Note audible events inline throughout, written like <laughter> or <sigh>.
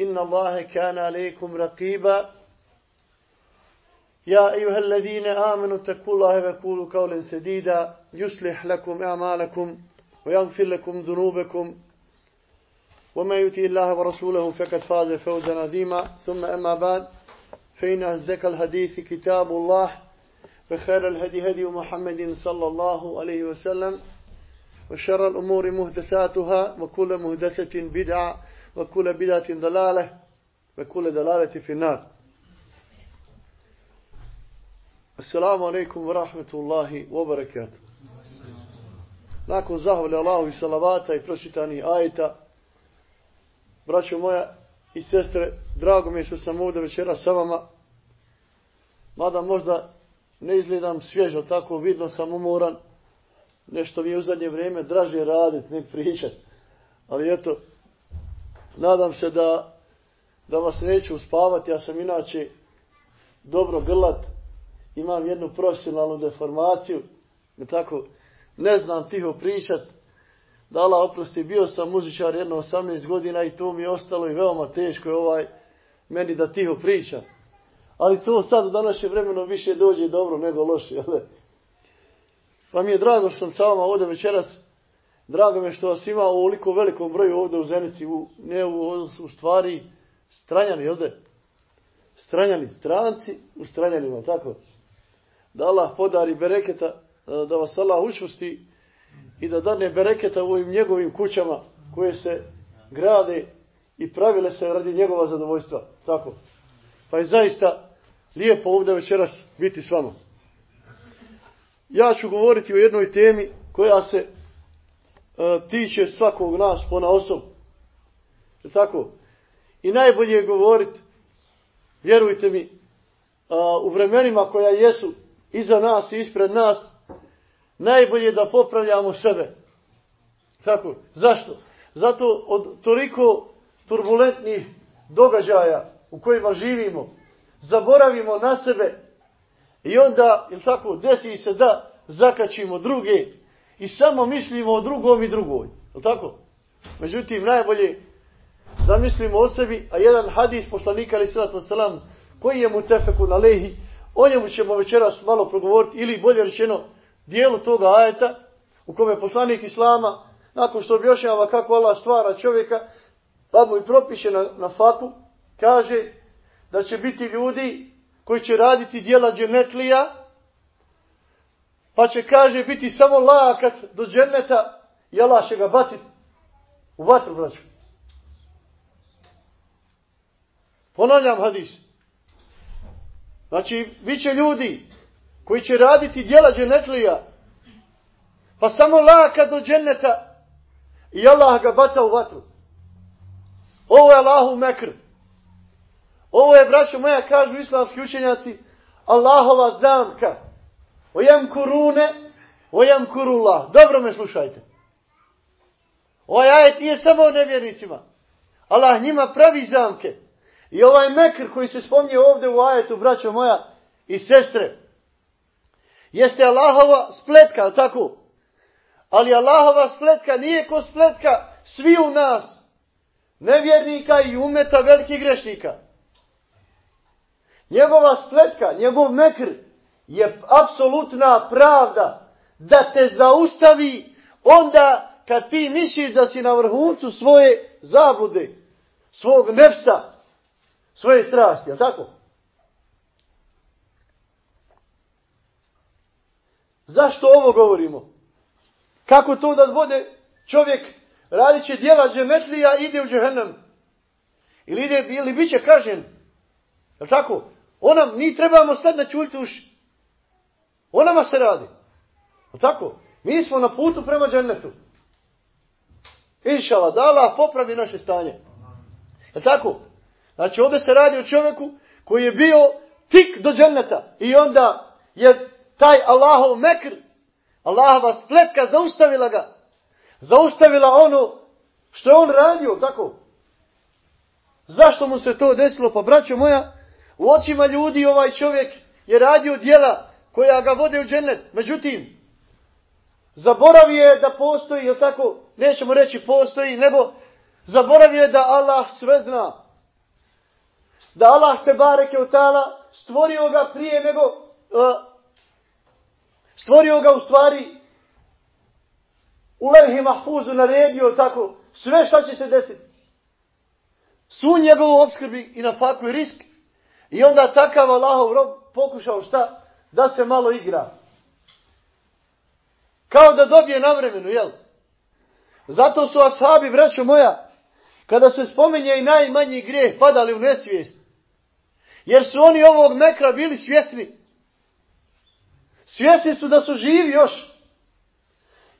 إن الله كان عليكم رقيبا. يا أيها الذين آمنوا اتقوا الله وقولوا قولا سديدا. يصلح لكم أعمالكم ويغفر لكم ذنوبكم. وما يؤتي الله ورسوله فقد فاز فوزا عظيما. ثم أما بعد فإن أزكى الحديث كتاب الله وخير الهدي هدي محمد صلى الله عليه وسلم. وشر الأمور مهدثاتها وكل مهدثة بدعة. وكل بدعة ضلالة وكل ضلالة في النار السلام عليكم ورحمة الله وبركاته Nakon zahvali Allahu i salavata i pročitani ajeta, braćo moja i sestre, drago mi je što sam ovdje večera sa vama, mada možda ne izgledam svježo, tako vidno sam umoran, nešto mi je u zadnje vrijeme draže radit, ne pričat. Ali eto, nadam se da, da vas neću uspavati, ja sam inače dobro grlat, imam jednu profesionalnu deformaciju, ne tako, ne znam tiho pričat, da Allah oprosti, bio sam muzičar jedno 18 godina i to mi je ostalo i veoma teško je ovaj meni da tiho pričam. Ali to sad u današnje vremeno više dođe dobro nego loše. Jel? Pa mi je drago što sam sa vama ovdje večeras. Drago mi je što vas ima u ovoliko velikom broju ovdje u Zenici. U, ne u, u stvari stranjani, ovdje. Stranjani, stranci u stranjanima, tako? Da Allah podari bereketa, e, da vas Allah učusti i da dane bereketa u ovim njegovim kućama koje se grade i pravile se radi njegova zadovoljstva. Tako. Pa je zaista lijepo ovdje večeras biti s vama. Ja ću govoriti o jednoj temi koja se E, tiče svakog nas pona osob. Je tako? I najbolje je govoriti, vjerujte mi, e, u vremenima koja jesu iza nas i ispred nas, najbolje je da popravljamo sebe. Tako? Zašto? Zato od toliko turbulentnih događaja u kojima živimo, zaboravimo na sebe i onda, ili tako, desi se da zakačimo druge i samo mislimo o drugom i drugoj. Je tako? Međutim, najbolje da mislimo o sebi, a jedan hadis poslanika, ali sallatu wasalam, koji je mu tefeku na lehi, o njemu ćemo večeras malo progovoriti, ili bolje rečeno, dijelu toga ajeta, u kome poslanik Islama, nakon što objašnjava kako Allah stvara čovjeka, pa mu i propiše na, na faku, kaže, da će biti ljudi koji će raditi dijela dženetlija, pa će, kaže, biti samo lakat do dženeta i Allah će ga baciti u vatru, braću. Ponavljam hadis. Znači, bit će ljudi koji će raditi dijela dženetlija, pa samo lakat do dženeta i Allah ga baca u vatru. Ovo je Allahu mekr. Ovo je, braćo moja, kažu islamski učenjaci, Allahova zamka. Ojem kurune, ojem. Dobro me slušajte. Ovaj ajet nije samo o nevjernicima. Allah njima pravi zamke. I ovaj mekr koji se spomnije ovdje u ajetu, braćo moja i sestre, jeste Allahova spletka, tako? Ali Allahova spletka nije ko spletka svi u nas, nevjernika i umeta velikih grešnika. Njegova spletka, njegov mekr je apsolutna pravda da te zaustavi onda kad ti misliš da si na vrhuncu svoje zablude, svog nefsa, svoje strasti, je tako? Zašto ovo govorimo? Kako to da bude čovjek radit će djela džemetlija ide u džehennem? Ili, ide, ili bit će kažen? Je tako? Onam, mi trebamo sad na čuljiti O nama se radi. O tako? Mi smo na putu prema džennetu. Inšala, da Allah popravi naše stanje. Je tako? Znači ovdje se radi o čovjeku koji je bio tik do dženneta. I onda je taj Allahov mekr, Allahova spletka zaustavila ga. Zaustavila ono što je on radio, tako? Zašto mu se to desilo? Pa braćo moja, u očima ljudi ovaj čovjek je radio dijela koja ga vode u džennet. Međutim, zaboravio je da postoji, jel tako? Nećemo reći postoji, nego zaboravio je da Allah sve zna. Da Allah te bareke u tala stvorio ga prije nego uh, stvorio ga u stvari u levhi mahfuzu naredio tako sve šta će se desiti. Su njegovu obskrbi i na faku i risk. I onda takav Allahov rob pokušao šta? Da se malo igra. Kao da dobije na vremenu, jel? Zato su ashabi, braćo moja, kada se spomenje i najmanji grijeh, padali u nesvijest. Jer su oni ovog mekra bili svjesni. Svjesni su da su živi još.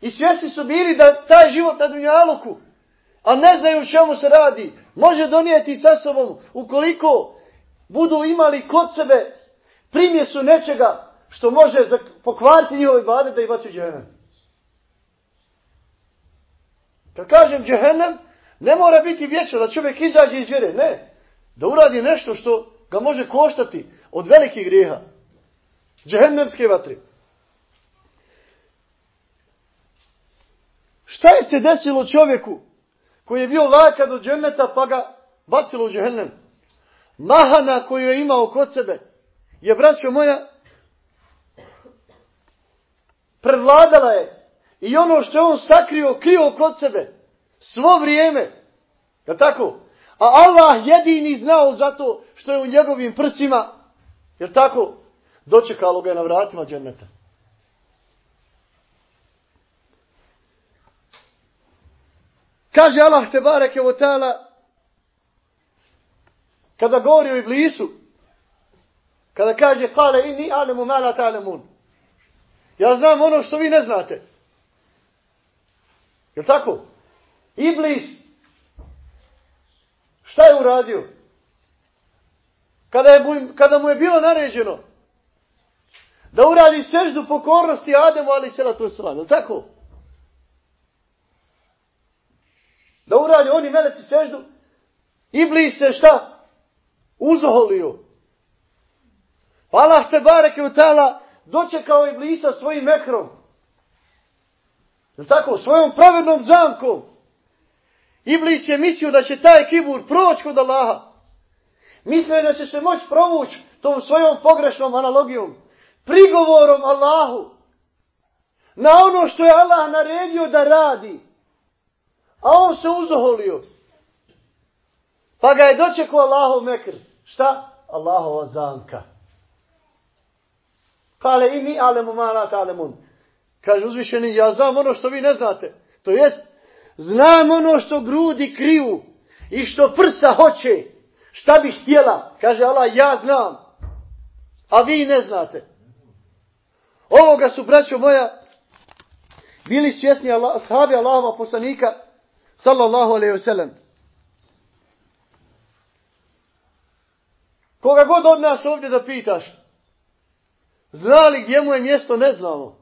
I svjesni su bili da taj život na dunjaluku, a ne znaju čemu se radi, može donijeti sa sobom ukoliko budu imali kod sebe primjesu nečega što može pokvariti njihove bade da ih baci u džehennem. Kad kažem džehennem, ne mora biti vječno da čovjek izađe iz vjere. Ne. Da uradi nešto što ga može koštati od velikih grijeha. Džehennemske vatre. Šta je se desilo čovjeku koji je bio laka do dženneta pa ga bacilo u džehennem? Mahana koju je imao kod sebe je, braćo moja, prevladala je i ono što je on sakrio, krio kod sebe svo vrijeme. Je tako? A Allah jedini znao zato što je u njegovim prsima, je tako? Dočekalo ga je na vratima dženneta. Kaže Allah te bareke o tala, kada govori o iblisu, kada kaže, kale inni alemu mala ta'lemun. Ja znam ono što vi ne znate. Je tako? Iblis, šta je uradio? Kada, je mu, kada mu je bilo naređeno da uradi seždu pokornosti Ademu, ali se to sram. Je tako? Da uradi oni meleci seždu, Iblis se šta? Uzoholio. Allah te bareke u tala dočekao Iblisa svojim mekrom. Je tako? Svojom pravednom zamkom. Iblis je mislio da će taj kibur proći kod Allaha. Mislio je da će se moći provući tom svojom pogrešnom analogijom. Prigovorom Allahu. Na ono što je Allah naredio da radi. A on se uzoholio. Pa ga je dočekao Allahov mekr. Šta? Allahova zamka. Kale i mi alemu mala talemun. Kaže uzvišeni, ja znam ono što vi ne znate. To jest, znam ono što grudi kriju i što prsa hoće. Šta bih htjela? Kaže Allah, ja znam. A vi ne znate. Ovoga su, braćo moja, bili svjesni Allah, sahabi Allahova poslanika, sallallahu alaihi wasallam. Koga god od nas ovdje da pitaš, zna li gdje mu je mjesto, ne znamo.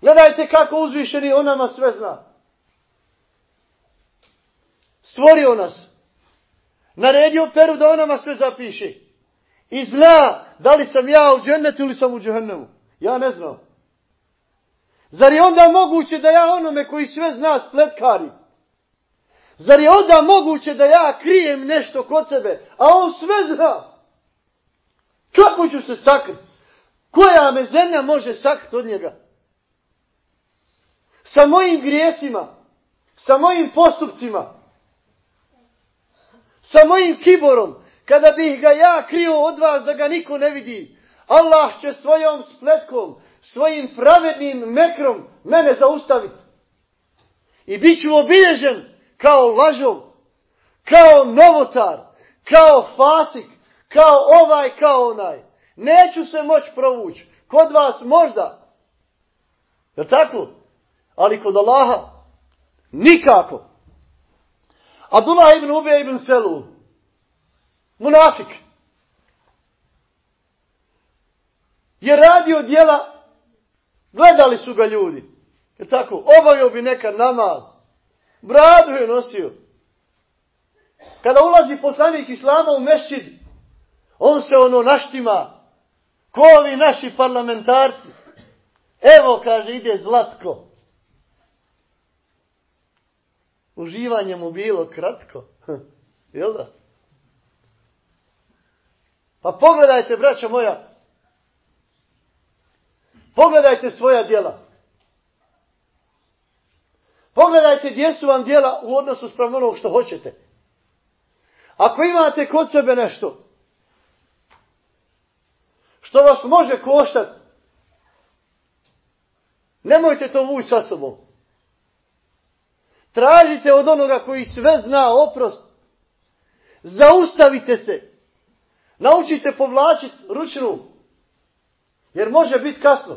Gledajte kako uzvišeni on nama sve zna. Stvorio nas. Naredio peru da on nama sve zapiše. I zna da li sam ja u džennetu ili sam u džehennemu. Ja ne znam. Zar je onda moguće da ja onome koji sve zna spletkarim? Zar je onda moguće da ja krijem nešto kod sebe, a on sve zna? Kako ću se sakriti? Koja me zemlja može sakriti od njega? Sa mojim grijesima, sa mojim postupcima, sa mojim kiborom, kada bih ga ja krio od vas da ga niko ne vidi, Allah će svojom spletkom, svojim pravednim mekrom mene zaustaviti. I bit ću obilježen kao lažov, kao novotar, kao fasik, kao ovaj, kao onaj. Neću se moći provući. Kod vas možda. Je tako? Ali kod Allaha nikako. Abdullah ibn Ubija ibn Selul. Munafik. Je radio dijela, gledali su ga ljudi. Je tako? Obavio bi nekad namaz. Bradu je nosio. Kada ulazi poslanik Islama u mešćid, on se ono naštima. Ko ovi naši parlamentarci? Evo, kaže, ide Zlatko. Uživanje mu bilo kratko. Hm, jel da? Pa pogledajte, braća moja, pogledajte svoja djela. Pogledajte gdje su vam djela u odnosu sprem onog što hoćete. Ako imate kod sebe nešto, što vas može koštati, nemojte to vući sa sobom. Tražite od onoga koji sve zna oprost. Zaustavite se. Naučite povlačiti ručnu. Jer može biti kasno.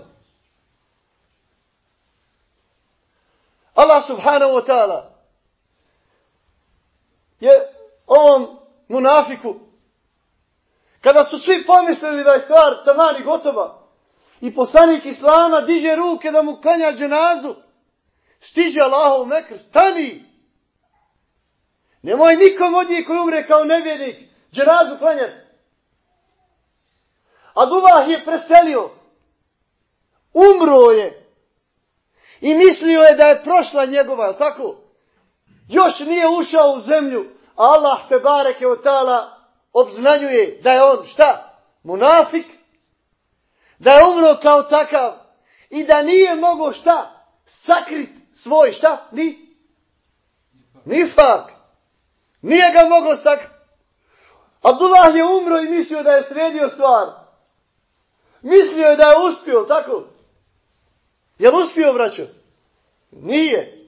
Allah subhanahu wa ta'ala je ovom munafiku kada su svi pomislili da je stvar tamani gotova i poslanik Islama diže ruke da mu klanja dženazu stiže Allahov mekr, stani nemoj nikom od njih koji umre kao nevjernik dženazu klanjati. Abdullah je preselio. Umro je. I mislio je da je prošla njegova, tako? Još nije ušao u zemlju, Allah te bareke od tala obznanjuje da je on šta? Munafik? Da je umro kao takav i da nije mogo šta? Sakrit svoj šta? Ni? Nifak. Nije ga mogao sakrit. Abdullah je umro i mislio da je sredio stvar. Mislio je da je uspio, tako? Je li uspio, braćo? Nije.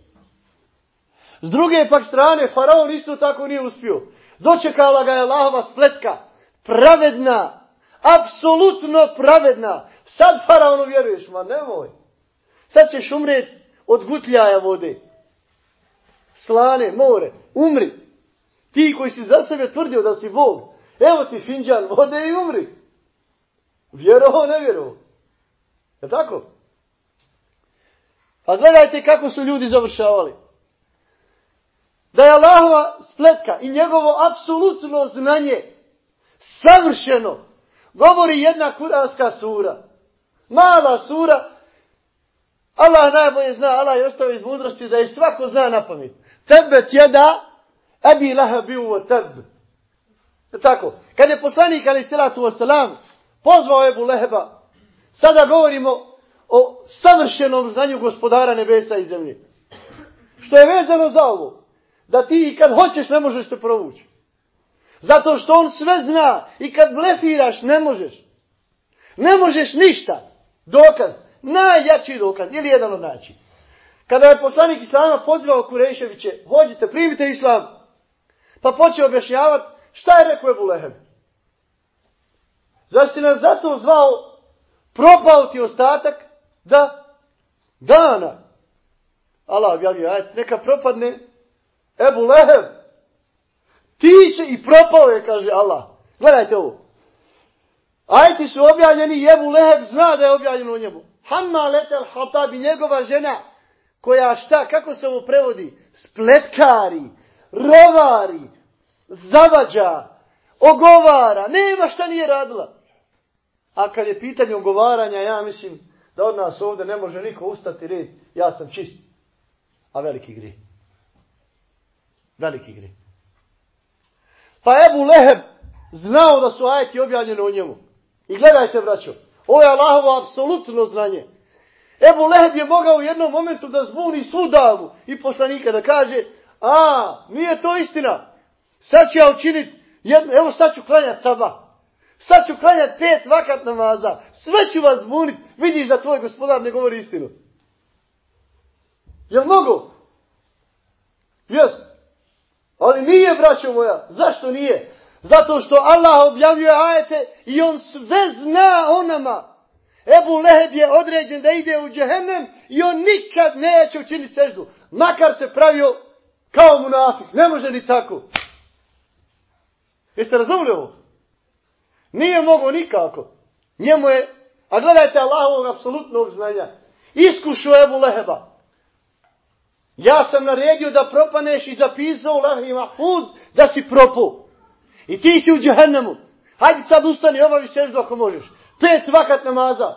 S druge pak strane, faraon isto tako nije uspio. Dočekala ga je Allahova spletka. Pravedna. Apsolutno pravedna. Sad faraonu vjeruješ, ma nemoj. Sad ćeš umret od gutljaja vode. Slane, more, umri. Ti koji si za sebe tvrdio da si Bog. Evo ti finđan vode i umri. Vjerovo, ne vjerovo. Je tako? Pa gledajte kako su ljudi završavali. Da je Allahova spletka i njegovo apsolutno znanje savršeno govori jedna kuranska sura. Mala sura. Allah najbolje zna, Allah je ostao iz mudrosti da je svako zna na pamet. Tebe tjeda, ebi laha bi uvo. Tako. Kad je poslanik ali salatu wasalam pozvao Ebu Leheba, sada govorimo o savršenom znanju gospodara nebesa i zemlje. Što je vezano za ovo. Da ti kad hoćeš ne možeš se provući. Zato što on sve zna i kad blefiraš ne možeš. Ne možeš ništa. Dokaz. Najjači dokaz. Ili jedan od način. Kada je poslanik Islama pozivao Kureševiće, hođite, primite Islam. Pa počeo objašnjavati šta je rekao Ebu Leheb. Zašto nas zato zvao propao ti ostatak Da. Dana. Allah objavio, ajde, neka propadne Ebu Leheb. Ti će i propao je, kaže Allah. Gledajte ovo. Ajti su objavljeni i Ebu Leheb zna da je objavljeno u njemu. Hamma letel hatabi, njegova žena, koja šta, kako se ovo prevodi? Spletkari, rovari, zavađa, ogovara, nema šta nije radila. A kad je pitanje ogovaranja, ja mislim, da od nas ovdje ne može niko ustati red, ja sam čist. A veliki grije. Veliki gri. Pa Ebu Leheb znao da su ajeti objavljene u njemu. I gledajte, braćo, ovo je Allahovo apsolutno znanje. Ebu Leheb je mogao u jednom momentu da zbuni svu davu i poslanika da kaže, a, nije to istina. Sad ću ja učiniti, jedno, evo sad ću klanjati saba. Sad ću klanjati pet vakat namaza. Sve ću vas zbunit. Vidiš da tvoj gospodar ne govori istinu. Jel mogu? Jes. Ali nije, braćo moja. Zašto nije? Zato što Allah objavljuje ajete i on sve zna o nama. Ebu Leheb je određen da ide u džehennem i on nikad neće učiniti seždu. Makar se pravio kao munafik. Ne može ni tako. Jeste razumili ovo? Nije mogo nikako. Njemu je, a gledajte Allahovog apsolutnog znanja. Iskušao Ebu Leheba. Ja sam naredio da propaneš i zapisao lahi Mahfud da si propu. I ti si u džahennemu. Hajde sad ustani, obavi seždu ako možeš. Pet vakat namaza.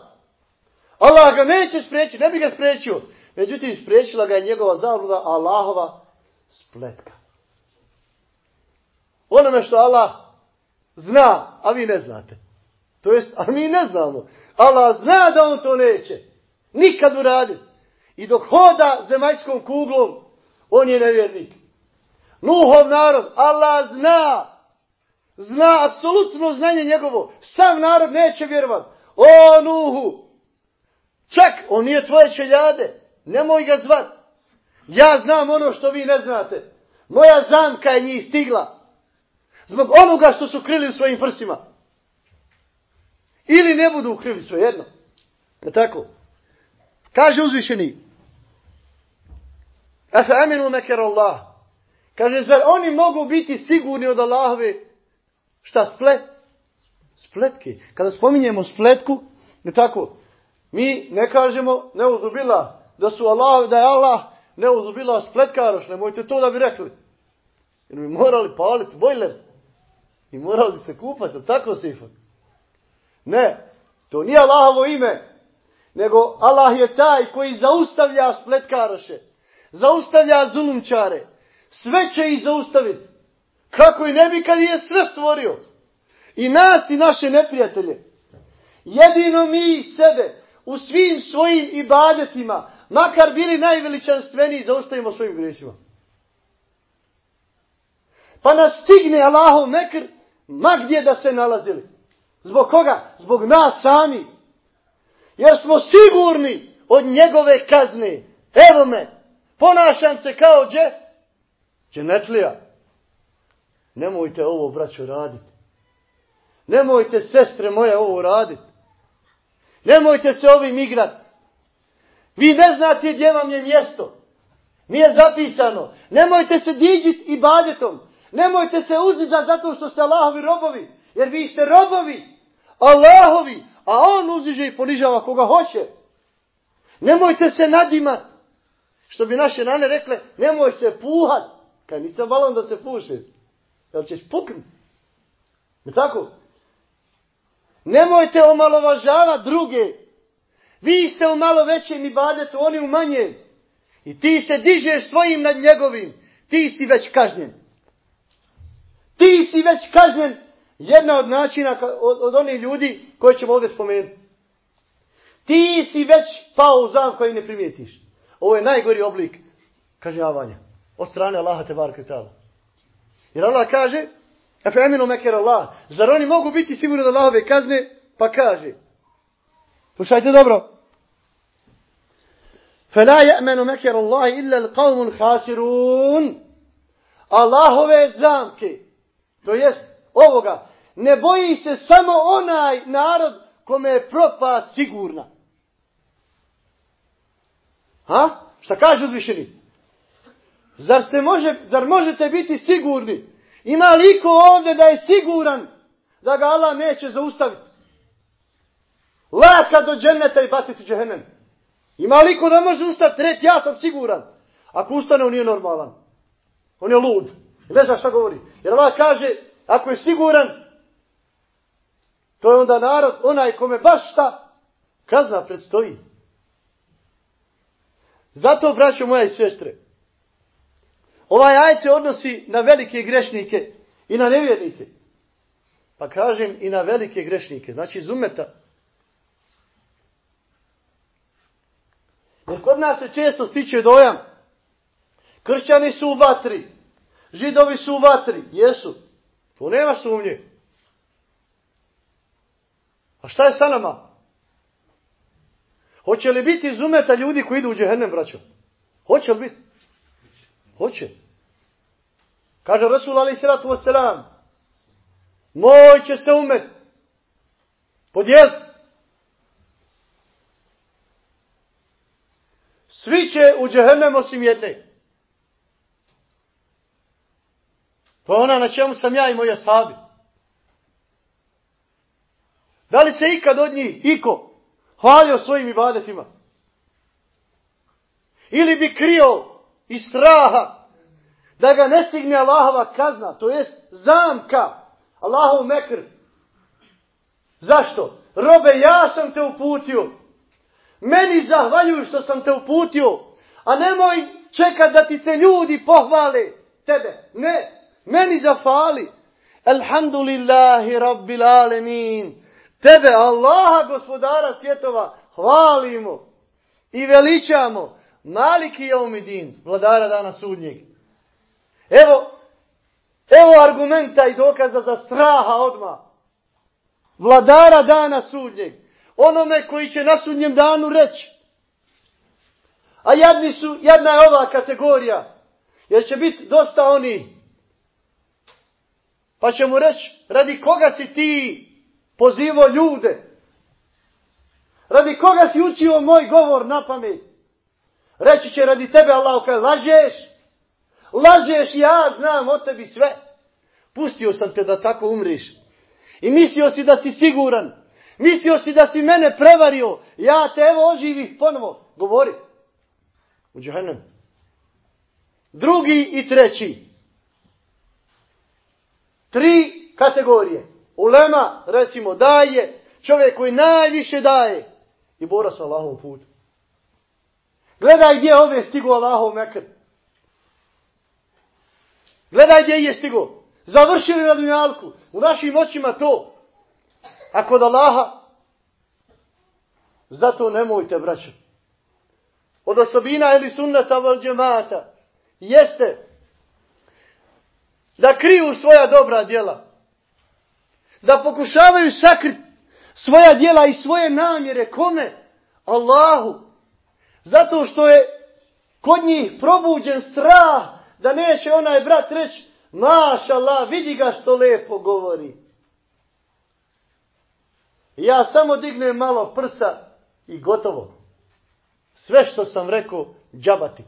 Allah ga neće spreći, ne bi ga sprečio. Međutim, sprečila ga je njegova zavruda, Allahova spletka. Onome što Allah zna, a vi ne znate. To jest, a mi ne znamo. Allah zna da on to neće. Nikad uradi. I dok hoda zemaljskom kuglom, on je nevjernik. Nuhov narod, Allah zna. Zna, apsolutno znanje njegovo. Sam narod neće vjerovat. O, Nuhu. Čak, on nije tvoje čeljade. Nemoj ga zvat. Ja znam ono što vi ne znate. Moja zamka je njih stigla. Zbog onoga što su krili u svojim prsima. Ili ne budu ukrili sve jedno. Je tako? Kaže uzvišeni. Efe aminu meker Allah. Kaže, zar oni mogu biti sigurni od Allahove šta splet? Spletke. Kada spominjemo spletku, je tako? Mi ne kažemo, ne uzubila, da su Allah, da je Allah ne uzubila spletkaroš, nemojte to da bi rekli. Jer bi morali paliti bojler. I morali bi se kupati, tako sifat. Ne, to nije Allahovo ime, nego Allah je taj koji zaustavlja spletkaroše, zaustavlja zulumčare, sve će ih zaustaviti. Kako i ne bi kad je sve stvorio. I nas i naše neprijatelje. Jedino mi sebe u svim svojim ibadetima, makar bili najveličanstveniji, zaustavimo svojim grešima. Pa nas stigne Allahov mekr, ma gdje da se nalazili. Zbog koga? Zbog nas sami. Jer smo sigurni od njegove kazne. Evo me, ponašam se kao dže, dženetlija. Nemojte ovo, braćo, raditi. Nemojte, sestre moje, ovo raditi. Nemojte se ovim igrati. Vi ne znate gdje vam je mjesto. Nije zapisano. Nemojte se diđit i badetom. Nemojte se uzdizati zato što ste Allahovi robovi. Jer vi ste robovi. Allahovi. A on uzdiže i ponižava koga hoće. Nemojte se nadimati. Što bi naše nane rekle, nemoj se puhat. Kaj nisam balon da se puše. Jel ćeš puknut? Je tako? Nemojte omalovažava druge. Vi ste u malo većem ibadetu, oni u manjem. I ti se dižeš svojim nad njegovim. Ti si već kažnjen. Ti si već kažnjen. Jedna od načina od, od onih ljudi koje ćemo ovdje spomenuti. Ti si već pao u zam koji ne primijetiš. Ovo je najgori oblik kažnjavanja. Od strane Allaha te barke tala. Jer Allah kaže, Efe eminu meker Allah. Zar oni mogu biti sigurni da Allahove kazne? Pa kaže. Slušajte dobro. Fela ya'manu meker Allah illa l'qavmun khasirun. Allahove zamke. To jest ovoga. Ne boji se samo onaj narod kome je propa sigurna. Ha? Šta kaže uzvišeni? Zar, ste može, zar možete biti sigurni Ima li iko ovdje da je siguran da ga Allah neće zaustaviti? Laka do dženeta i batiti džehennem. Ima li iko da može ustati reći ja sam siguran? Ako ustane on nije normalan. On je lud. Ne zna šta govori. Jer Allah kaže ako je siguran to je onda narod onaj kome baš šta kazna predstoji. Zato, braćo moja i sestre, Ovaj ajet se odnosi na velike grešnike i na nevjernike. Pa kažem i na velike grešnike. Znači iz umeta. Jer kod nas se često stiče dojam. Kršćani su u vatri. Židovi su u vatri. Jesu. To nema sumnje. A šta je sa nama? Hoće li biti iz umeta ljudi koji idu u džehennem, braćo? Hoće li biti? Hoće. Kaže Rasul alaih sallatu wasalam, moj će se umet podijeliti. Svi će u džehennem osim jedne. To je ona na čemu sam ja i moja sabi. Da li se ikad od njih, iko, hvalio svojim ibadetima? Ili bi krio iz straha da ga ne stigne Allahova kazna, to jest zamka, Allahov mekr. Zašto? Robe, ja sam te uputio. Meni zahvaljuju što sam te uputio. A nemoj čekat da ti se ljudi pohvale tebe. Ne, meni zafali. Alhamdulillahi rabbil alemin. Tebe, Allaha, gospodara svjetova, hvalimo i veličamo. Maliki je umidin, vladara dana sudnjeg. Evo, evo argumenta i dokaza za straha odma. Vladara dana sudnjeg. Onome koji će na sudnjem danu reći. A jadni su, jedna je ova kategorija. Jer će biti dosta oni. Pa će mu reći, radi koga si ti pozivo ljude? Radi koga si učio moj govor na pamet? Reći će radi tebe Allah, kaj lažeš? Lažeš, ja znam o tebi sve. Pustio sam te da tako umriš. I mislio si da si siguran. Mislio si da si mene prevario. Ja te evo oživih ponovo. Govori. U džahennem. Drugi i treći. Tri kategorije. Ulema, recimo, daje. Čovjek koji najviše daje. I bora sa Allahom putu. Gledaj gdje ove stigu Allahov mekr. Gledaj gdje je stigo. Završili na dunjalku. U našim očima to. A kod Allaha, zato nemojte braćo. Od osobina ili sunnata val džemata jeste da kriju svoja dobra djela. Da pokušavaju sakriti svoja djela i svoje namjere. Kome? Allahu. Zato što je kod njih probuđen strah da neće onaj brat reći, maša Allah, vidi ga što lepo govori. Ja samo dignem malo prsa i gotovo. Sve što sam rekao, džabati.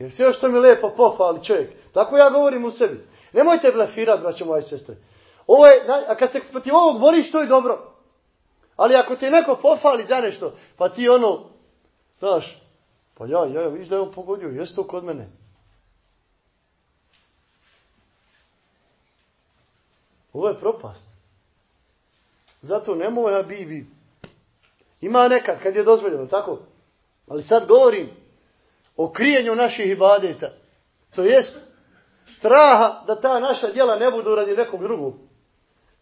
Jer sve što mi lepo pohvali čovjek. Tako ja govorim u sebi. Nemojte blefirati, braćo moje sestre. Ovo je, a kad se protiv ovog boriš, to je dobro. Ali ako te neko pofali za nešto, pa ti ono, znaš, Pa ja, ja, viš da je on pogodio, jeste to kod mene? Ovo je propast. Zato ne moja bibi. Ima nekad, kad je dozvoljeno, tako? Ali sad govorim o krijenju naših ibadeta. To jest straha da ta naša djela ne budu radi nekog drugog.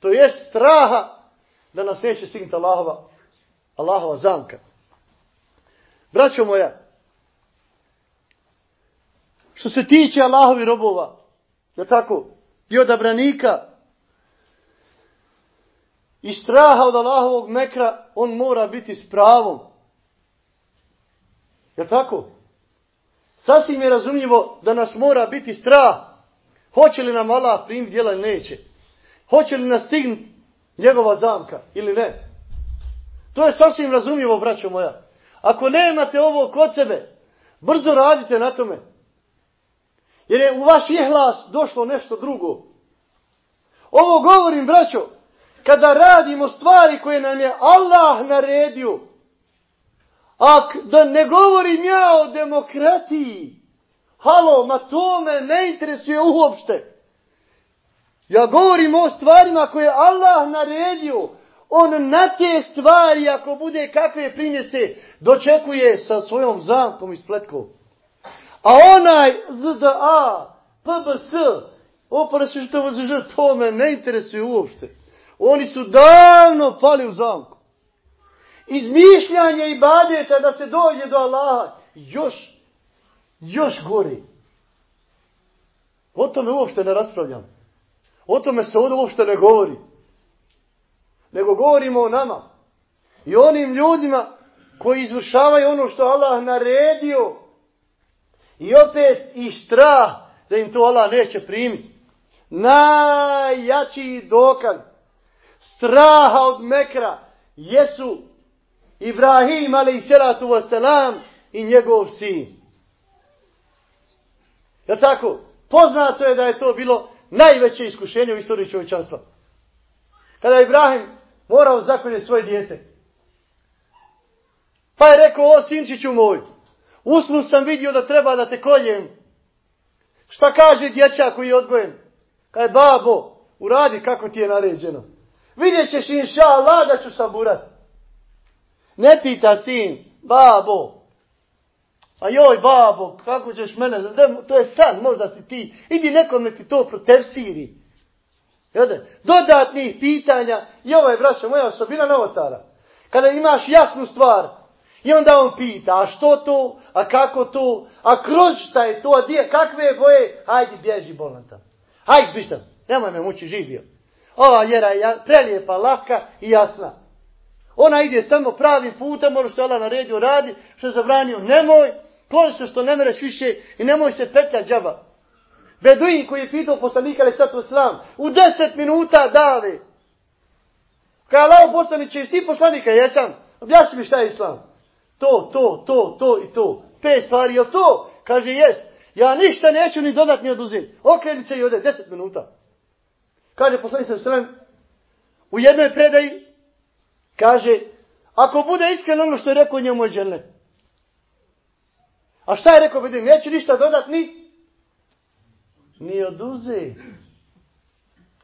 To jest straha da nas neće stignuti Allahova, Allahova zamka. Braćo moja, Što se tiče Allahovi robova, je tako, i odabranika, i straha od Allahovog mekra, on mora biti s pravom. Je tako? Sasvim je razumljivo da nas mora biti strah. Hoće li nam Allah prim djela ili neće? Hoće li nas stignuti njegova zamka ili ne? To je sasvim razumljivo, braćo moja. Ako nemate ovo kod sebe, brzo radite na tome. Jer je u vaš ihlas došlo nešto drugo. Ovo govorim, braćo, kada radimo stvari koje nam je Allah naredio, Ak, da ne govorim ja o demokratiji, halo, ma to me ne interesuje uopšte. Ja govorim o stvarima koje Allah naredio, on na te stvari, ako bude kakve primjese, dočekuje sa svojom zamkom i spletkom. A onaj ZDA, PBS, opore se što to me ne interesuje uopšte. Oni su davno pali u zamku. Izmišljanje i badeta da se dođe do Allaha, još, još gori. O tome uopšte ne raspravljam. O tome se ovdje uopšte ne govori. nego govorimo o nama. I onim ljudima koji izvršavaju ono što Allah naredio. I opet i strah da im to Allah neće primiti. Najjačiji dokaz straha od mekra jesu Ibrahim alaihissalatu vesselam i njegov sin. Je tako? Poznato je da je to bilo najveće iskušenje u istoriji čovječanstva. Kada je Ibrahim morao zakolje svoje dijete. Pa je rekao, o sinčiću moj, usnu sam vidio da treba da te koljem. Šta kaže dječak koji je odgojen? Kaj babo, uradi kako ti je naređeno. Vidjet ćeš inša Allah da ću saburat. Ne pita sin, babo. A joj, babo, kako ćeš mene, to je san, možda si ti. Idi nekom ne ti to protefsiri. Jede? Dodatnih pitanja, i ovo je, braća, moja osobina novotara. Kada imaš jasnu stvar, i onda on pita, a što to, a kako to, a kroz šta je to, a dje, kakve boje, hajdi, bježi bolan tam. Hajdi, bištam, nemoj me mući živio. Ova vjera je prelijepa, laka i jasna. Ona ide samo pravim putem, ono što je Allah naredio radi, što je zabranio, nemoj, kloni se što ne mereš više i nemoj se petlja džaba. Beduin koji je pitao poslanika ali sad islam, u deset minuta dave. Kaj Allah poslaniće, jesi ti poslanika, jesam? Objasni mi šta je islam. To, to, to, to i to. Te stvari, je to? Kaže, jest. Ja ništa neću ni dodat ni oduzeti. Okreni se i ode, deset minuta. Kaže poslanik sa u jednoj predaji kaže ako bude iskreno ono što je rekao njemu je džennet. A šta je rekao vidim? Neću ništa dodat ni ni oduze.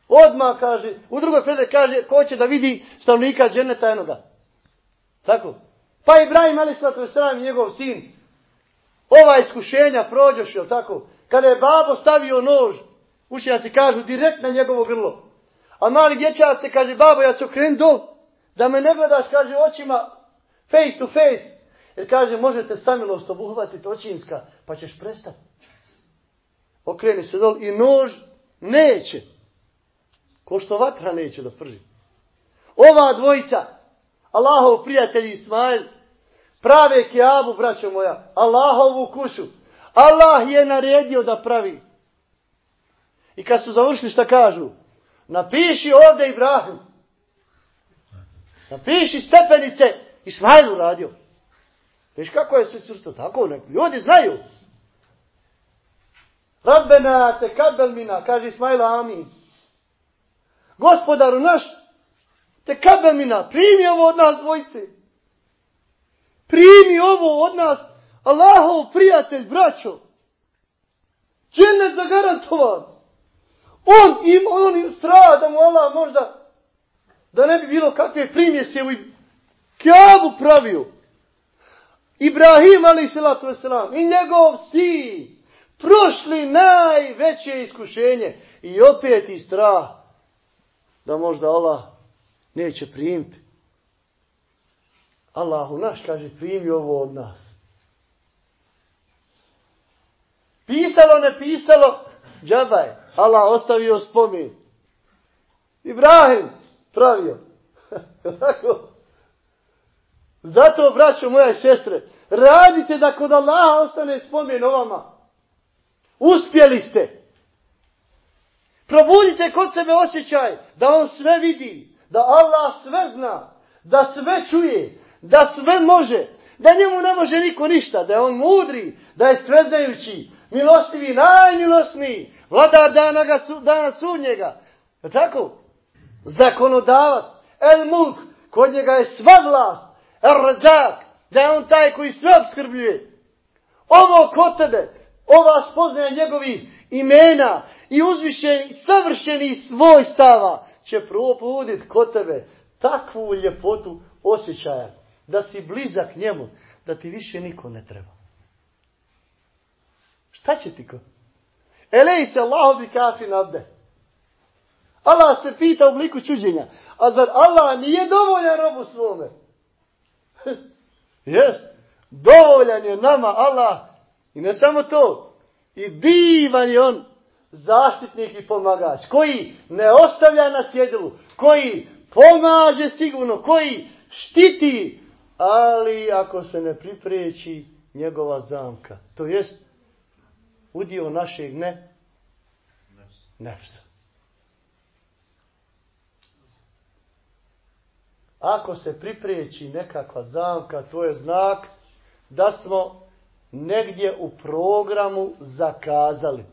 Odma kaže, u drugoj predaj kaže ko će da vidi stavnika dženneta jednoga. Tako. Pa Ibrahim ali sallatu njegov sin ova iskušenja prođoš, jel tako? Kada je babo stavio nož Učenjaci kažu direkt na njegovo grlo. A mali dječac se kaže, babo, ja ću kren do, da me ne gledaš, kaže, očima face to face. Jer kaže, možete samilost obuhvatiti očinska, pa ćeš prestati. Okreni se dol i nož neće. Ko što vatra neće da prži. Ova dvojica, Allahov prijatelj Ismail, prave keabu, braćo moja, Allahovu kuću. Allah je naredio da pravi. I kad su završili šta kažu? Napiši ovdje Ibrahim. Napiši stepenice. Ismail uradio. Viš kako je sve crsto tako? Nek ljudi znaju. Rabbena te kabel mina, kaže Ismail amin. Gospodaru naš, te kabel mina, primi ovo od nas dvojice. Primi ovo od nas, Allahov prijatelj, braćo. Džennet zagarantovan. On im, on im strada mu Allah možda, da ne bi bilo kakve primjese u kjavu pravio. Ibrahim ali salatu wasalam i njegov sin prošli najveće iskušenje i opet i strah da možda Allah neće primiti. Allahu naš kaže primi ovo od nas. Pisalo ne pisalo, džabaj. Allah ostavio spomin. Ibrahim pravio. <laughs> Tako. Zato, braćo moja sestre, radite da kod Allaha ostane spomen o vama. Uspjeli ste. Probudite kod sebe osjećaj da on sve vidi, da Allah sve zna, da sve čuje, da sve može, da njemu ne može niko ništa, da je on mudri, da je sveznajući, milostivi, najmilosniji, vladar dana, ga, dana sudnjega. Je tako? Zakonodavac, el mulk, kod njega je sva vlast, el razak, da je on taj koji sve obskrbljuje. Ovo kod tebe, ova spoznaja njegovih imena i uzvišeni, savršeni svoj stava, će probudit kod tebe takvu ljepotu osjećaja, da si blizak njemu, da ti više niko ne treba. Šta će ti ko? Elej se Allah bi kafi nabde. Allah se pita u obliku čuđenja. A zar Allah nije dovoljan robu svome? <laughs> Jes. Dovoljan je nama Allah. I ne samo to. I divan je on zaštitnik i pomagač. Koji ne ostavlja na cjedilu. Koji Pomaže sigurno. Koji štiti. Ali ako se ne pripreći njegova zamka. To jest udio našeg ne nefsa. Ako se pripreći nekakva zamka, to je znak da smo negdje u programu zakazali.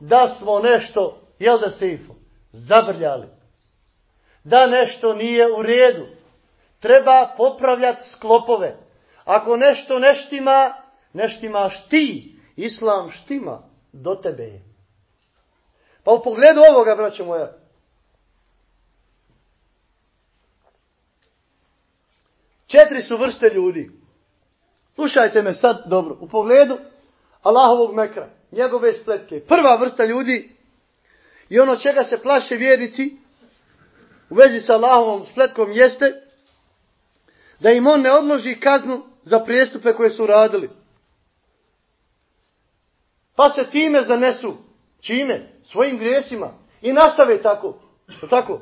Da smo nešto, jel da se ifo, zabrljali. Da nešto nije u redu. Treba popravljati sklopove. Ako nešto neštima, neštimaš ti. Islam štima do tebe je. Pa u pogledu ovoga, braćo moja, četiri su vrste ljudi. Slušajte me sad dobro. U pogledu Allahovog mekra, njegove spletke. Prva vrsta ljudi i ono čega se plaše vjernici u vezi sa Allahovom spletkom jeste da im on ne odloži kaznu za prijestupe koje su radili. Pa se time zanesu. Čime? Svojim grijesima. I nastave tako. tako.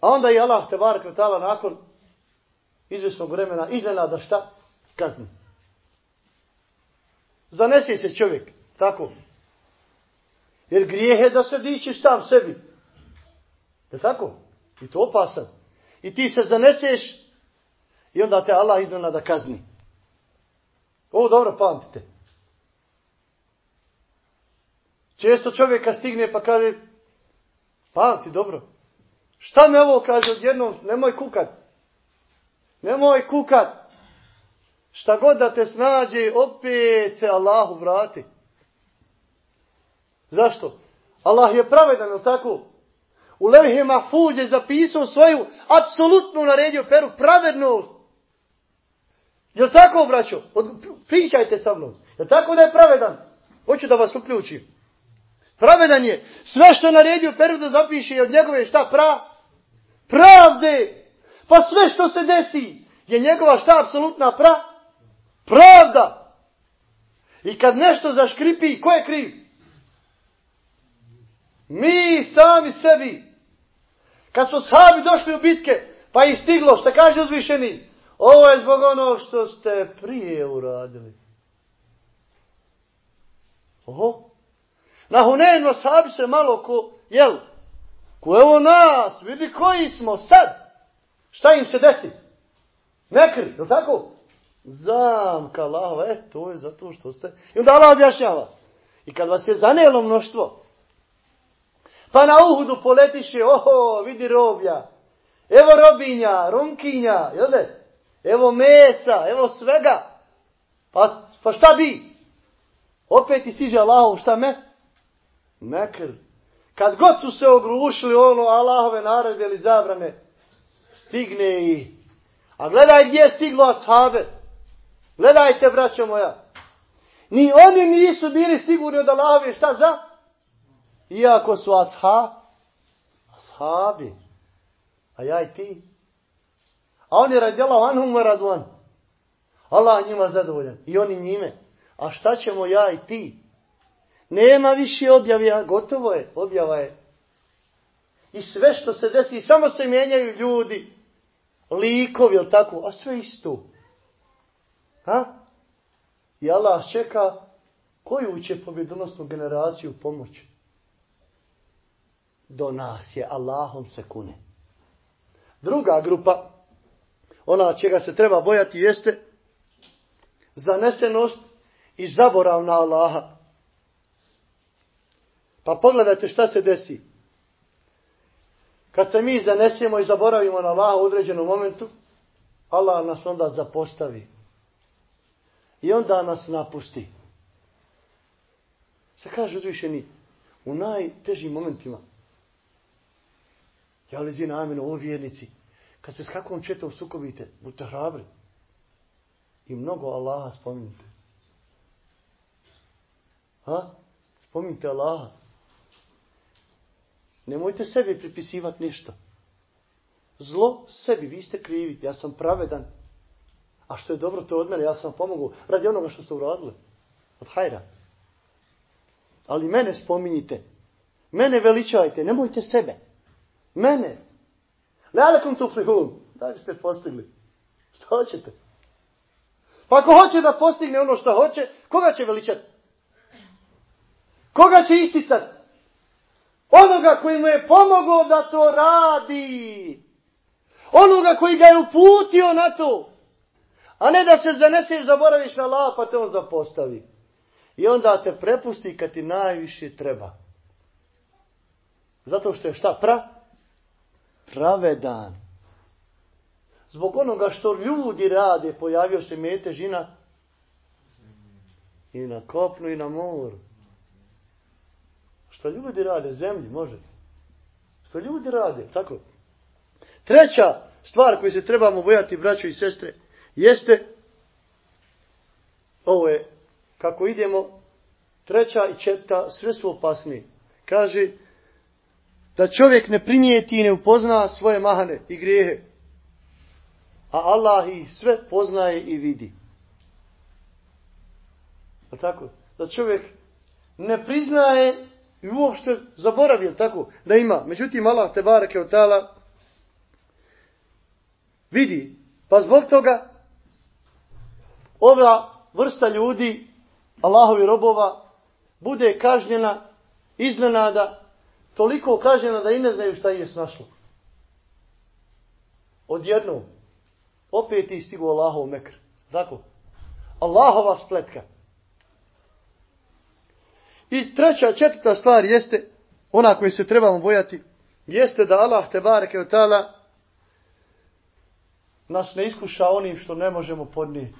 A onda i Allah te barak nakon izvjesnog vremena iznenada šta? Kazni. Zanese se čovjek. Tako. Jer grijeh je da se dičiš sam sebi. Je tako? I to opasan. I ti se zaneseš i onda te Allah iznenada kazni. Ovo dobro pamtite. Često čovjeka stigne pa kaže, pamti dobro. Šta me ovo kaže odjednom, nemoj kukat. Nemoj kukat. Šta god da te snađe, opet se Allahu vrati. Zašto? Allah je pravedan, ili tako? U Levih Mahfuz je zapisao svoju apsolutnu naredio peru pravednost. Je tako, braćo? Pričajte sa mnom. Je tako da je pravedan? Hoću da vas uključim. Pravedan je. Sve što je naredio peru da zapiše od njegove šta pra? Pravde. Pa sve što se desi je njegova šta apsolutna pra? Pravda. I kad nešto zaškripi, ko je kriv? Mi sami sebi. Kad smo sami došli u bitke, pa i stiglo, što kaže uzvišeni, ovo je zbog onog što ste prije uradili. Oho, Na Hunenu sabi se malo ko, jel, ko evo nas, vidi koji smo sad. Šta im se desi? Nekri, je tako? Zamka Allahova, e, to je zato što ste... I onda Allah objašnjava. I kad vas je zanelo mnoštvo, pa na uhudu poletiše, oho, vidi roblja, evo robinja, runkinja, jel ne? Evo mesa, evo svega. Pa, pa šta bi? Opet ti siže Allahov, šta me? Mekr. Kad god su se ogrušili ono Allahove naredbe ili zabrane, stigne i... A gledaj gdje je stiglo ashabe. Gledajte, braćo moja. Ni oni nisu bili sigurni od Allahove šta za? Iako su asha, ashabi. A ja i ti. A oni radjela anhum radvan Allah njima zadovoljan. I oni njime. A šta ćemo ja i ti? Nema više objave, gotovo je, objava je. I sve što se desi, samo se mijenjaju ljudi, likovi, ili tako, a sve isto. Ha? I Allah čeka koju će pobjedonosnu generaciju pomoći. Do nas je Allahom se kune. Druga grupa, ona čega se treba bojati, jeste zanesenost i zaborav na Allaha. Pa pogledajte šta se desi. Kad se mi zanesemo i zaboravimo na Allah u određenom momentu, Allah nas onda zapostavi. I onda nas napusti. Se kaže uzvišeni, u najtežim momentima, ja li zina aminu, o vjernici, kad se s kakvom četom sukobite, budite hrabri. I mnogo Allaha spominjite. Ha? Spominjite Allaha. Nemojte sebi pripisivati ništa. Zlo sebi, vi ste krivi, ja sam pravedan. A što je dobro, to od mene, ja sam pomogu. Radi onoga što ste uradili. Od hajra. Ali mene spominjite. Mene veličajte, nemojte sebe. Mene. Lalekum tuflihum. Da li ste postigli? Što hoćete? Pa ako hoće da postigne ono što hoće, koga će veličati? Koga će isticati? Onoga koji mu je pomogao da to radi. Onoga koji ga je uputio na to. A ne da se zaneseš, zaboraviš na Allah, pa te on zapostavi. I onda te prepusti kad ti najviše treba. Zato što je šta? Pra? Pravedan. Zbog onoga što ljudi rade, pojavio se mete žina i na kopnu i na moru. Što ljudi rade? Zemlji, može. Što ljudi rade? Tako. Treća stvar koju se trebamo bojati, braćo i sestre, jeste, ovo je, kako idemo, treća i četvrta, sve su opasnije. Kaže, da čovjek ne primijeti i ne upozna svoje mahane i grijehe. A Allah ih sve poznaje i vidi. A tako? Da čovjek ne priznaje i uopšte zaboravi, tako? Da ima. Međutim, Allah te barake od tala vidi. Pa zbog toga ova vrsta ljudi, Allahovi robova, bude kažnjena iznenada, toliko kažnjena da i ne znaju šta je snašlo. Odjednom, opet je stigu Allahov mekr. Tako? Allahova spletka. I treća, četvrta stvar jeste, ona koju se trebamo bojati, jeste da Allah te bareke od tala nas ne iskuša onim što ne možemo podnijeti.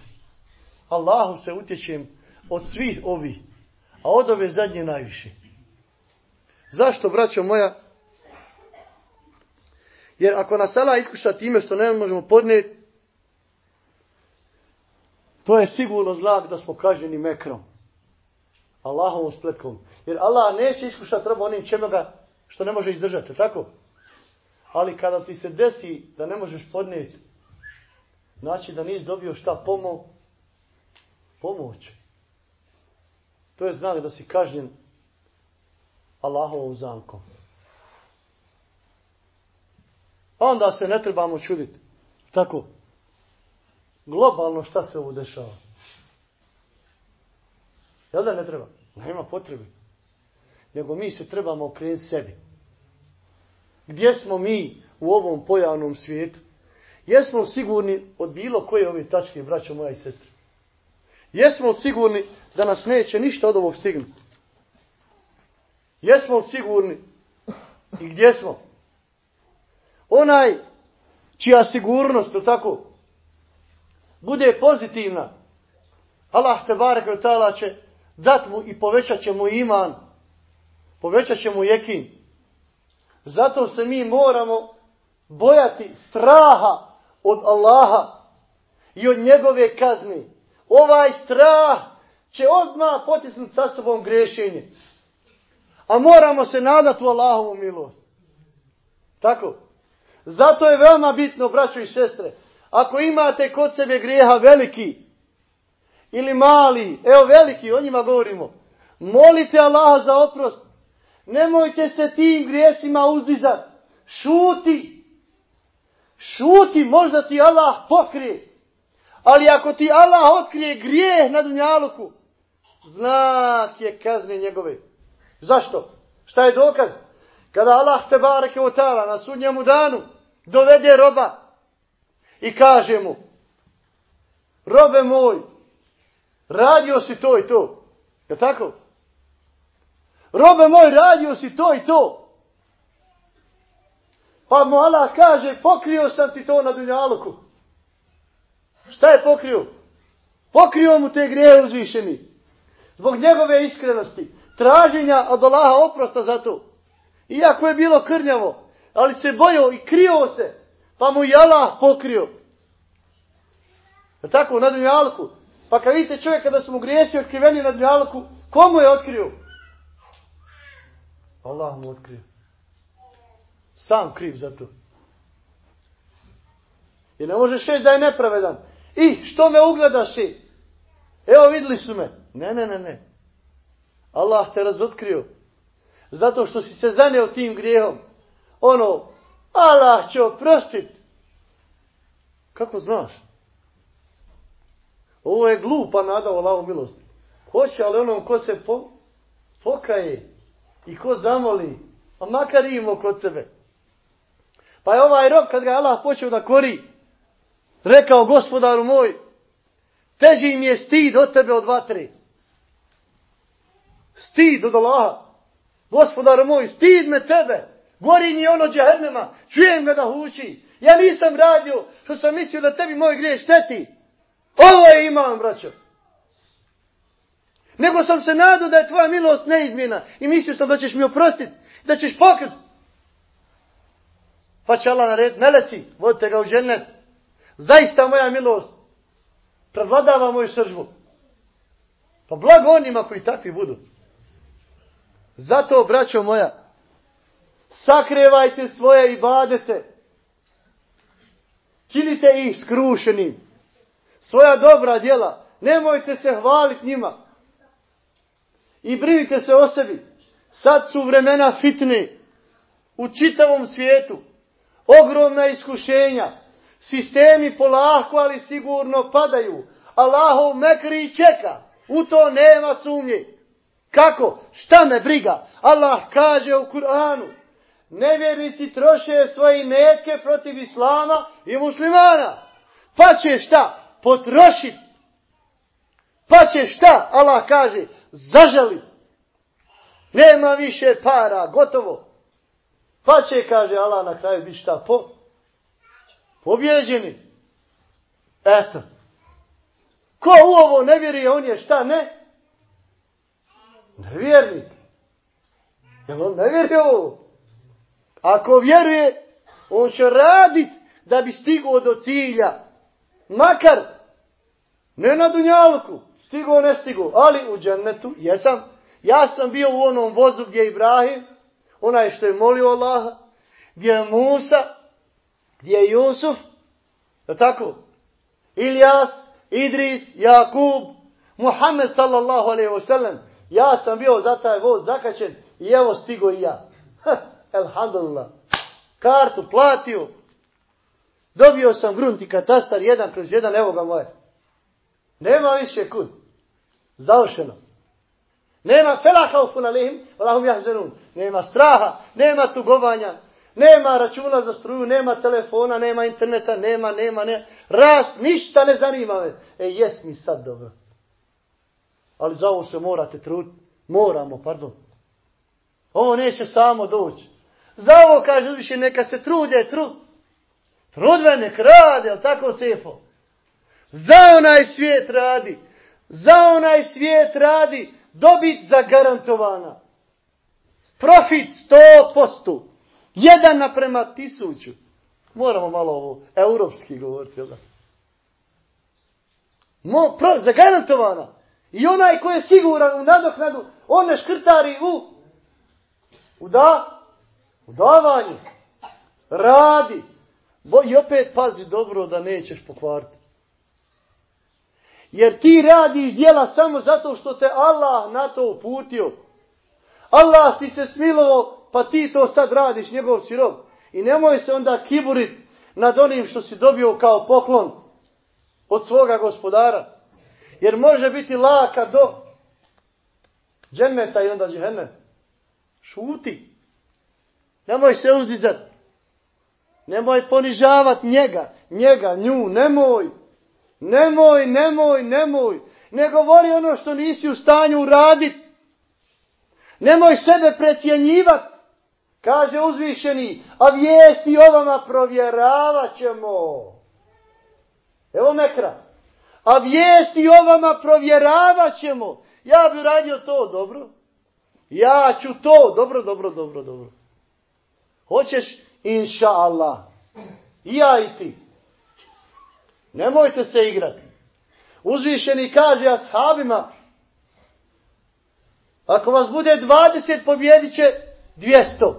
Allahu se utječem od svih ovih, a od ove zadnje najviše. Zašto, braćo moja? Jer ako nas Allah iskuša time što ne možemo podnijeti, to je sigurno znak da smo kaženi mekrom. Allahovom spletkom. Jer Allah neće iskušati roba onim čemu ga što ne može izdržati, tako? Ali kada ti se desi da ne možeš podnijeti, znači da nisi dobio šta pomo, pomoć. To je znak da si kažnjen Allahovom zamkom. Pa onda se ne trebamo čuditi. Tako. Globalno šta se ovo dešava? Jel da ne treba? Nema potrebe. Nego mi se trebamo okrenuti sebi. Gdje smo mi u ovom pojavnom svijetu? Jesmo sigurni od bilo koje ove tačke, braćo moja i sestre? Jesmo sigurni da nas neće ništa od ovog stignuti? Jesmo sigurni? I gdje smo? Onaj čija sigurnost, tako, bude pozitivna, Allah te barek od tala će dat mu i povećat će mu iman, povećat će mu jekin. Zato se mi moramo bojati straha od Allaha i od njegove kazne. Ovaj strah će odmah potisnuti sa sobom grešenje. A moramo se nadati u Allahovu milost. Tako. Zato je veoma bitno, braćo i sestre, ako imate kod sebe grijeha veliki, ili mali, evo veliki, o njima govorimo. Molite Allaha za oprost. Nemojte se tim grijesima uzdizati. Šuti. Šuti, možda ti Allah pokrije. Ali ako ti Allah otkrije grijeh na dunjaluku, znak je kazne njegove. Zašto? Šta je dokaz? Kada Allah te bareke u tala na sudnjemu danu dovede roba i kaže mu robe moj, radio si to i to. Je tako? Robe moj, radio si to i to. Pa mu Allah kaže, pokrio sam ti to na dunjaluku. Šta je pokrio? Pokrio mu te greje uzvišeni. Zbog njegove iskrenosti. Traženja od Allaha oprosta za to. Iako je bilo krnjavo. Ali se bojao i krio se. Pa mu je Allah pokrio. Je tako? Na dunjaluku. Pa kad vidite čovjeka da su mu grijesi otkriveni na dunjaluku, komu je otkrio? Allah mu otkrio. Sam kriv za to. I ne možeš reći da je nepravedan. I što me ugledaš i? Evo videli su me. Ne, ne, ne, ne. Allah te razotkrio. Zato što si se zaneo tim grijehom. Ono, Allah će oprostit. Kako znaš? Ovo je glupa nada o Allahom milosti. Hoće, ali onom ko se po, pokaje i ko zamoli, a makar imamo kod sebe. Pa je ovaj rob, kad ga Allah počeo da kori, rekao gospodaru moj, teži mi je stid od tebe od vatre. Stid od Allaha. Gospodaru moj, stid me tebe. Gori mi ono džahennema. Čujem ga da huči. Ja nisam radio što sam mislio da tebi moj grije šteti. Ovo je imam, braćo. Nego sam se nadao da je tvoja milost neizmjena. I mislio sam da ćeš mi oprostiti. Da ćeš pokriti. Pa će Allah nared, meleci, vodite ga u džennet. Zaista moja milost prevladava moju sržbu. Pa blago onima koji takvi budu. Zato, braćo moja, sakrevajte svoje ibadete. Činite ih skrušenim. Svoja dobra djela. Nemojte se hvaliti njima. I brinite se o sebi. Sad su vremena fitne. U čitavom svijetu. Ogromna iskušenja. Sistemi polako, ali sigurno padaju. Allahov mekri čeka. U to nema sumnje. Kako? Šta me briga? Allah kaže u Kur'anu. Nevjernici troše svoje metke protiv Islama i muslimana. Pa će šta? Potrošit. Pa će šta? Allah kaže. Zažali. Nema više para. Gotovo. Pa će, kaže Allah, na kraju biti šta? Po, pobjeđeni. Eto. Ko u ovo ne vjeruje, on je šta? Ne? Nevjernik. Jel on ne vjeruje ovo? Ako vjeruje, on će radit da bi stigao do cilja. Makar, ne na dunjalku, stigo ne stigo, ali u džennetu, jesam. Ja sam bio u onom vozu gdje je Ibrahim, onaj što je molio Allaha, gdje je Musa, gdje je Jusuf, je tako? Ilijas, Idris, Jakub, Muhammed sallallahu alaihi wa sallam, ja sam bio za taj voz zakačen i evo stigo i ja. Ha, elhamdulillah. Kartu platio. Dobio sam grunt i katastar jedan kroz jedan, evo ga moje. Nema više kud. Završeno. Nema felaha u funalihim, valahum jahzenun. Nema straha, nema tugovanja, nema računa za struju, nema telefona, nema interneta, nema, nema, ne. Rast, ništa ne zanima me. E, jes mi sad dobro. Ali za ovo se morate truditi. Moramo, pardon. Ovo neće samo doći. Za ovo kaže više neka se trude, trud. Trudve nek rade, ali tako sefo. Za onaj svijet radi. Za onaj svijet radi dobit zagarantovana. Profit 100%. Jedan naprema tisuću. Moramo malo ovo europski govoriti. Jel da? Mo, pro, zagarantovana. I onaj ko je siguran u nadoknadu, on ne škrtari u, u da, u davanju. Radi. Bo, I opet pazi dobro da nećeš pokvariti. Jer ti radiš djela samo zato što te Allah na to uputio. Allah ti se smilovo, pa ti to sad radiš, njegov sirov. I nemoj se onda kiburit nad onim što si dobio kao poklon od svoga gospodara. Jer može biti laka do dženneta i onda džehennem. Šuti. Nemoj se uzdizat. Nemoj ponižavat njega, njega, nju, nemoj. Nemoj, nemoj, nemoj. Ne govori ono što nisi u stanju uradit. Nemoj sebe precijenjivat. Kaže uzvišeni, a vijesti o vama provjeravat ćemo. Evo mekra. A vijesti o vama provjeravat ćemo. Ja bi radio to, dobro. Ja ću to, dobro, dobro, dobro, dobro. Hoćeš, inša Allah. I ja i ti. Nemojte se igrati. Uzvišeni kaže ashabima, ako vas bude 20, pobjedit će 200.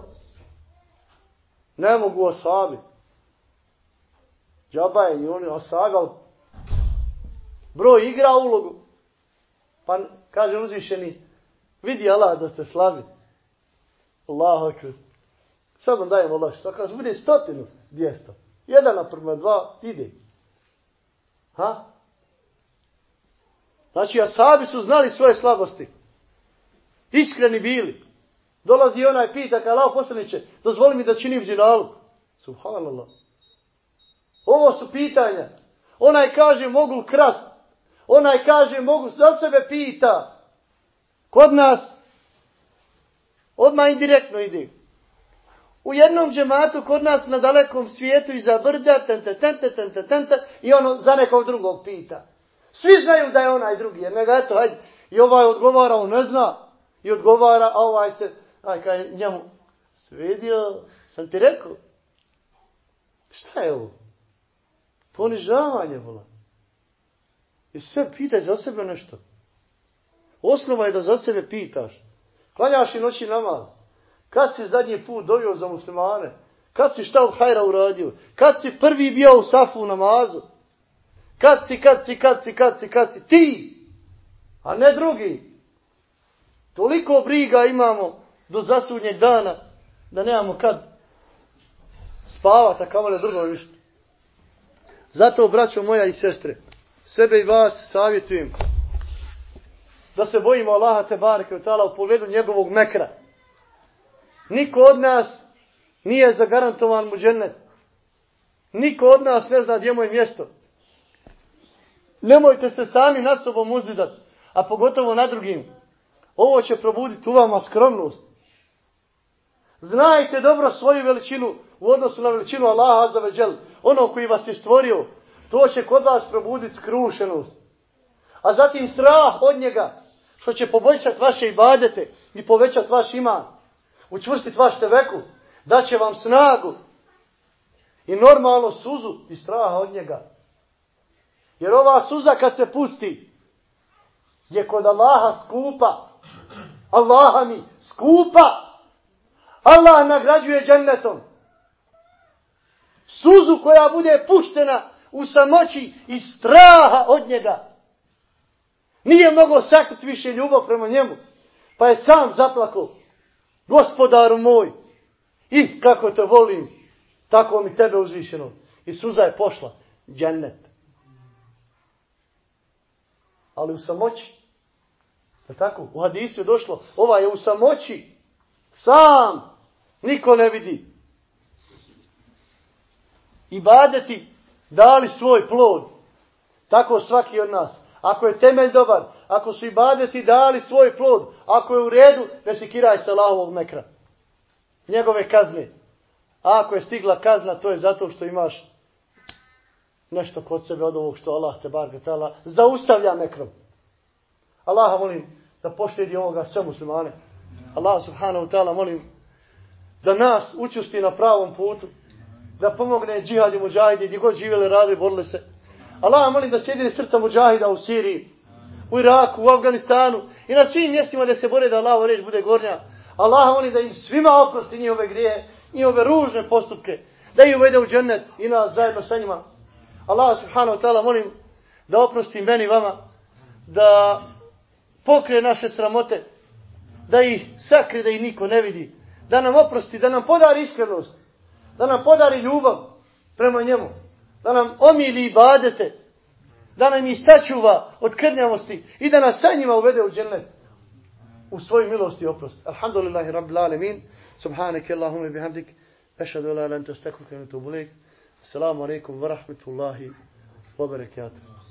Ne mogu ashabi. Džaba je i oni asagal. Broj igra ulogu. Pa kaže uzvišeni, vidi Allah da ste slabi. Allahu akbar. Sad vam dajem Allah što kaže, bude stotinu, dvijesto. Jedan naprema dva, ide. Ha? Znači, asabi su znali svoje slabosti. Iskreni bili. Dolazi onaj pita, kao lao poslaniće, dozvoli mi da činim zinalu. Subhanallah. Ovo su pitanja. Onaj kaže, mogu krast. Onaj kaže, mogu za sebe pita. Kod nas, odmah indirektno ide. U jednom džematu kod nas na dalekom svijetu iza brda, tente, tente, tente, tente, i ono za nekog drugog pita. Svi znaju da je onaj drugi, jer nego eto, hajde, i ovaj odgovara, on ne zna, i odgovara, a ovaj se, aj, kaj njemu, svedio, sam ti rekao, šta je ovo? Ponižavanje, vola. I sve pitaj za sebe nešto. Osnova je da za sebe pitaš. Klanjaš i noći namaz. Kad si zadnji put dovio za muslimane? Kad si šta od hajra uradio? Kad si prvi bio u safu u namazu? Kad si, kad si, kad si, kad si, kad si? Ti! A ne drugi. Toliko briga imamo do zasudnjeg dana da nemamo kad spavati, a kamo ne drugo ništa. Zato, braćo moja i sestre, sebe i vas savjetujem da se bojimo Allaha te barke u pogledu njegovog mekra. Niko od nas nije zagarantovan mu džennet. Niko od nas ne zna gdje mu je mjesto. Nemojte se sami nad sobom uzdidat, a pogotovo nad drugim. Ovo će probuditi u vama skromnost. Znajte dobro svoju veličinu u odnosu na veličinu Allaha Azza ve Ono koji vas je stvorio, to će kod vas probuditi skrušenost. A zatim strah od njega, što će poboljšati vaše ibadete i povećati vaš iman učvrstiti vaš teveku, da će vam snagu i normalno suzu i straha od njega. Jer ova suza kad se pusti je kod Allaha skupa. Allaha mi skupa. Allah nagrađuje džennetom. Suzu koja bude puštena u samoći i straha od njega. Nije mogao sakriti više ljubav prema njemu. Pa je sam zaplakao gospodaru moj, i kako te volim, tako mi tebe uzvišeno. I suza je pošla, džennet. Ali u samoći, je tako? U hadisu je došlo, ova je u samoći, sam, niko ne vidi. I badeti dali svoj plod. Tako svaki od nas. Ako je temelj dobar, ako su ibadeti dali svoj plod, ako je u redu, ne sikiraj kiraj Allahovog mekra. Njegove kazne. A ako je stigla kazna, to je zato što imaš nešto kod sebe od ovog što Allah te bar getala zaustavlja mekrom. Allaha molim da poštedi ovoga sve muslimane. Allah subhanahu ta'ala molim da nas učusti na pravom putu, da pomogne džihadi muđahidi, gdje god živjeli, radili, borili se. Allah molim da sjedine srca muđahida u Siriji, u Iraku, u Afganistanu i na svim mjestima da se bore da Allah reč bude gornja. Allah molim da im svima oprosti njihove grije, njihove ružne postupke, da ih uvede u džennet i nas zajedno sa njima. Allah subhanahu wa ta'ala molim da oprosti meni vama, da pokrije naše sramote, da ih sakri, da ih niko ne vidi, da nam oprosti, da nam podari iskrenost, da nam podari ljubav prema njemu, da nam omili ibadete, da nam ih sačuva od krnjavosti i da nas sa njima uvede u džennet u svoj milosti i oprost. Alhamdulillahi rabbil alemin. Subhaneke Allahume bihamdik. Ešadu la lan tastakfirka wa atubu ilaik. Assalamu alaikum wa rahmatullahi wa barakatuh.